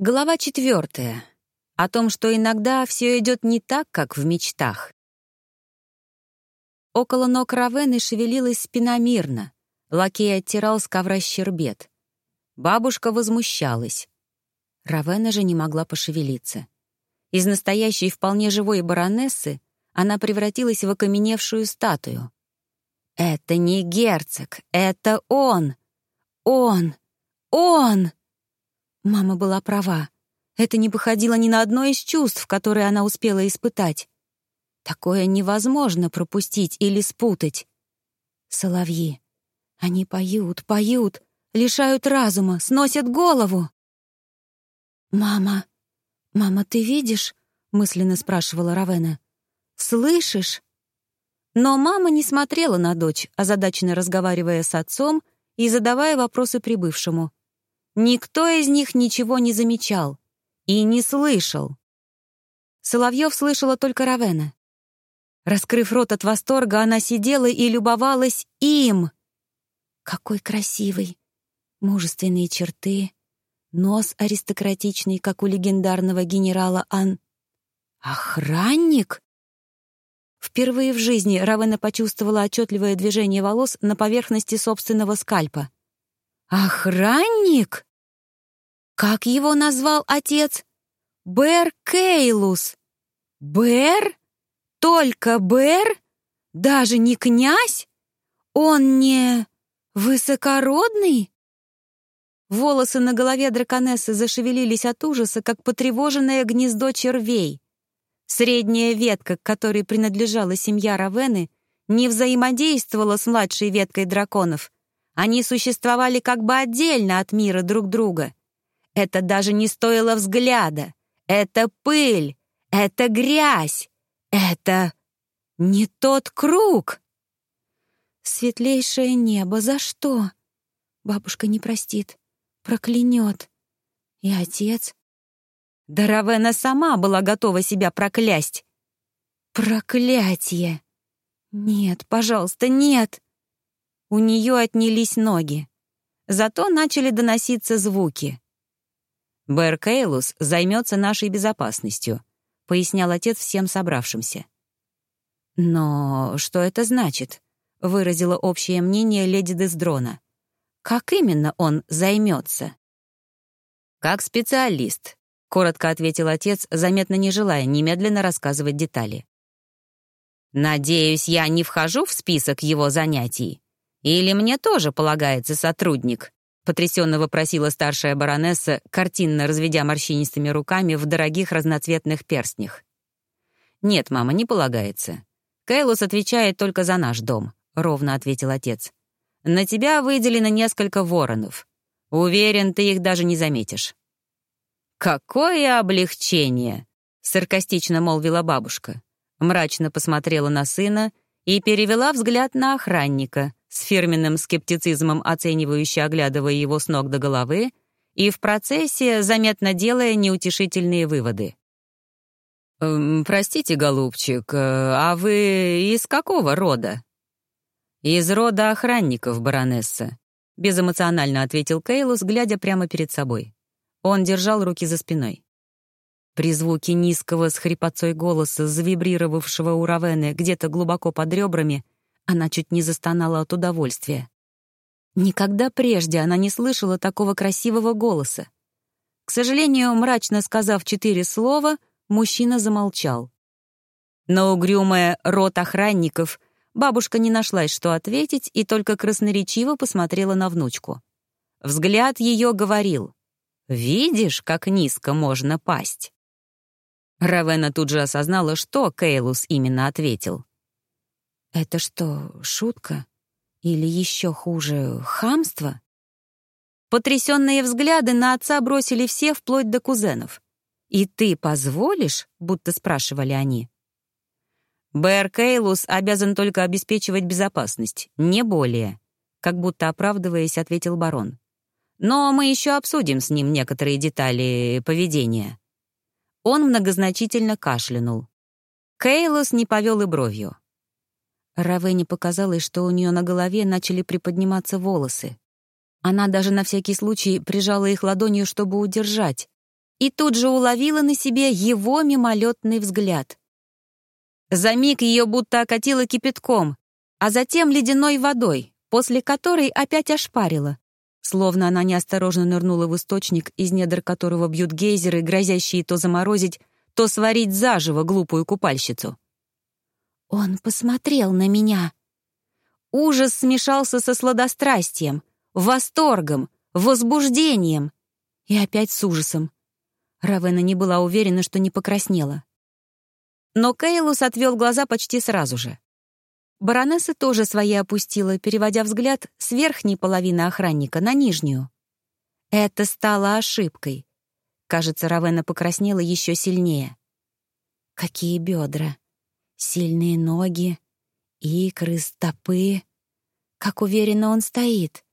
Глава четвертая. О том, что иногда все идет не так, как в мечтах. Около ног Равены шевелилась спина мирно. Лакей оттирал с ковра щербет. Бабушка возмущалась. Равена же не могла пошевелиться. Из настоящей вполне живой баронессы она превратилась в окаменевшую статую. «Это не герцог, это он! Он! Он!» Мама была права. Это не походило ни на одно из чувств, которые она успела испытать. Такое невозможно пропустить или спутать. Соловьи. Они поют, поют, лишают разума, сносят голову. «Мама, мама, ты видишь?» — мысленно спрашивала Равена. «Слышишь?» Но мама не смотрела на дочь, озадаченно разговаривая с отцом и задавая вопросы прибывшему. Никто из них ничего не замечал и не слышал. Соловьев слышала только Равена. Раскрыв рот от восторга, она сидела и любовалась им. Какой красивый! Мужественные черты, нос аристократичный, как у легендарного генерала Ан... Охранник? Впервые в жизни Равена почувствовала отчетливое движение волос на поверхности собственного скальпа. «Охранник?» Как его назвал отец? Бэр Кейлус. Бэр? Только Бэр? Даже не князь? Он не высокородный? Волосы на голове драконессы зашевелились от ужаса, как потревоженное гнездо червей. Средняя ветка, к которой принадлежала семья Равены, не взаимодействовала с младшей веткой драконов. Они существовали как бы отдельно от мира друг друга. Это даже не стоило взгляда. Это пыль, это грязь, это не тот круг. Светлейшее небо, за что? Бабушка не простит, проклянет. И отец? Да Равена сама была готова себя проклясть. Проклятие! Нет, пожалуйста, нет! У нее отнялись ноги. Зато начали доноситься звуки. «Бэр Кейлус займется нашей безопасностью», — пояснял отец всем собравшимся. «Но что это значит?» — выразила общее мнение леди Дездрона. «Как именно он займется?» «Как специалист», — коротко ответил отец, заметно не желая немедленно рассказывать детали. «Надеюсь, я не вхожу в список его занятий? Или мне тоже полагается сотрудник?» Потрясенно вопросила старшая баронесса, картинно разведя морщинистыми руками в дорогих разноцветных перстнях. «Нет, мама, не полагается. Кейлус отвечает только за наш дом», — ровно ответил отец. «На тебя выделено несколько воронов. Уверен, ты их даже не заметишь». «Какое облегчение!» — саркастично молвила бабушка. Мрачно посмотрела на сына и перевела взгляд на охранника, с фирменным скептицизмом оценивающе оглядывая его с ног до головы и в процессе заметно делая неутешительные выводы. «Эм, «Простите, голубчик, э, а вы из какого рода?» «Из рода охранников, баронесса», — безэмоционально ответил Кейлус, глядя прямо перед собой. Он держал руки за спиной. При звуке низкого с хрипотцой голоса, завибрировавшего у Равены где-то глубоко под ребрами, она чуть не застонала от удовольствия. Никогда прежде она не слышала такого красивого голоса. К сожалению, мрачно сказав четыре слова, мужчина замолчал. Но угрюмая рот охранников бабушка не нашлась, что ответить, и только красноречиво посмотрела на внучку. Взгляд ее говорил «Видишь, как низко можно пасть?» Равена тут же осознала, что Кейлус именно ответил. Это что, шутка? Или еще хуже, хамство? Потрясенные взгляды на отца бросили все вплоть до кузенов. «И ты позволишь?» — будто спрашивали они. «Бэр Кейлус обязан только обеспечивать безопасность, не более», — как будто оправдываясь, ответил барон. «Но мы еще обсудим с ним некоторые детали поведения». Он многозначительно кашлянул. Кейлус не повел и бровью. Равене показалось, что у нее на голове начали приподниматься волосы. Она даже на всякий случай прижала их ладонью, чтобы удержать. и тут же уловила на себе его мимолетный взгляд. За миг ее будто окатило кипятком, а затем ледяной водой, после которой опять ошпарила, словно она неосторожно нырнула в источник, из недр которого бьют гейзеры, грозящие то заморозить, то сварить заживо глупую купальщицу. Он посмотрел на меня. Ужас смешался со сладострастием, восторгом, возбуждением и опять с ужасом. Равена не была уверена, что не покраснела. Но Кейлус отвел глаза почти сразу же. Баронесса тоже свои опустила, переводя взгляд с верхней половины охранника на нижнюю. Это стало ошибкой. Кажется, Равена покраснела еще сильнее. Какие бедра! Сильные ноги, икры, стопы. Как уверенно он стоит.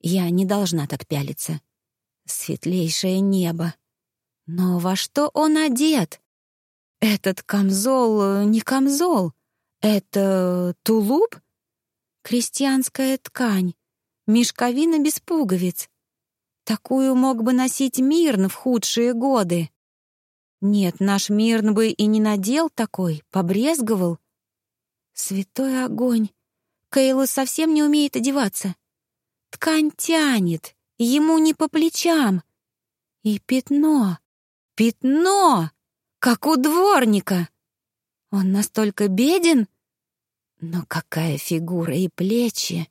Я не должна так пялиться. Светлейшее небо. Но во что он одет? Этот камзол э, не камзол. Это тулуп? Крестьянская ткань. Мешковина без пуговиц. Такую мог бы носить Мирн в худшие годы. Нет, наш Мирн бы и не надел такой, побрезговал. Святой огонь! Кейлус совсем не умеет одеваться. Ткань тянет, ему не по плечам. И пятно, пятно, как у дворника. Он настолько беден? Но какая фигура и плечи!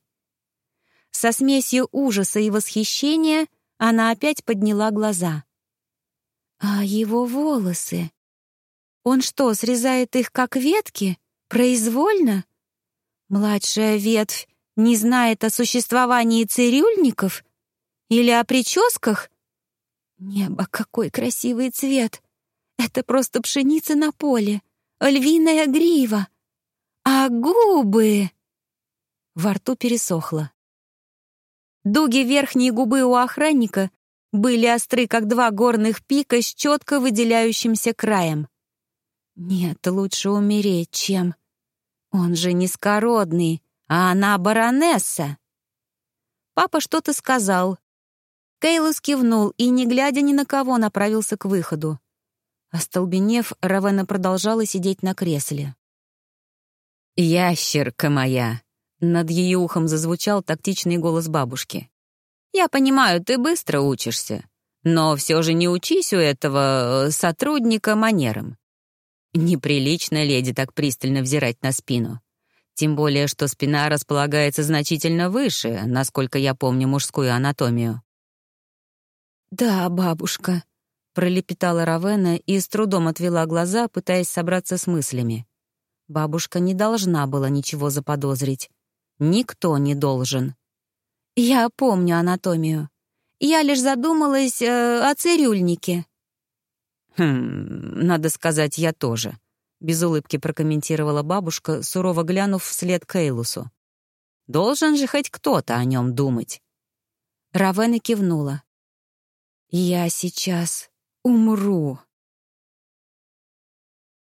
Со смесью ужаса и восхищения она опять подняла глаза. А его волосы? Он что, срезает их как ветки? Произвольно? Младшая ветвь не знает о существовании цирюльников? Или о прическах? Небо, какой красивый цвет! Это просто пшеница на поле, львиная грива. А губы... Во рту пересохло. Дуги верхней губы у охранника были остры, как два горных пика с четко выделяющимся краем. Нет, лучше умереть, чем... Он же низкородный, а она баронесса. Папа что-то сказал. Кейлус кивнул и, не глядя ни на кого, направился к выходу. Остолбенев, Равена продолжала сидеть на кресле. «Ящерка моя!» — над ее ухом зазвучал тактичный голос бабушки. Я понимаю, ты быстро учишься, но все же не учись у этого э, сотрудника манерам. Неприлично леди так пристально взирать на спину. Тем более, что спина располагается значительно выше, насколько я помню мужскую анатомию. «Да, бабушка», — пролепетала Равена и с трудом отвела глаза, пытаясь собраться с мыслями. Бабушка не должна была ничего заподозрить. Никто не должен. Я помню анатомию. Я лишь задумалась э, о цирюльнике. Хм, надо сказать, я тоже. Без улыбки прокомментировала бабушка, сурово глянув вслед Кейлусу. Должен же хоть кто-то о нем думать. Равена кивнула. «Я сейчас умру»,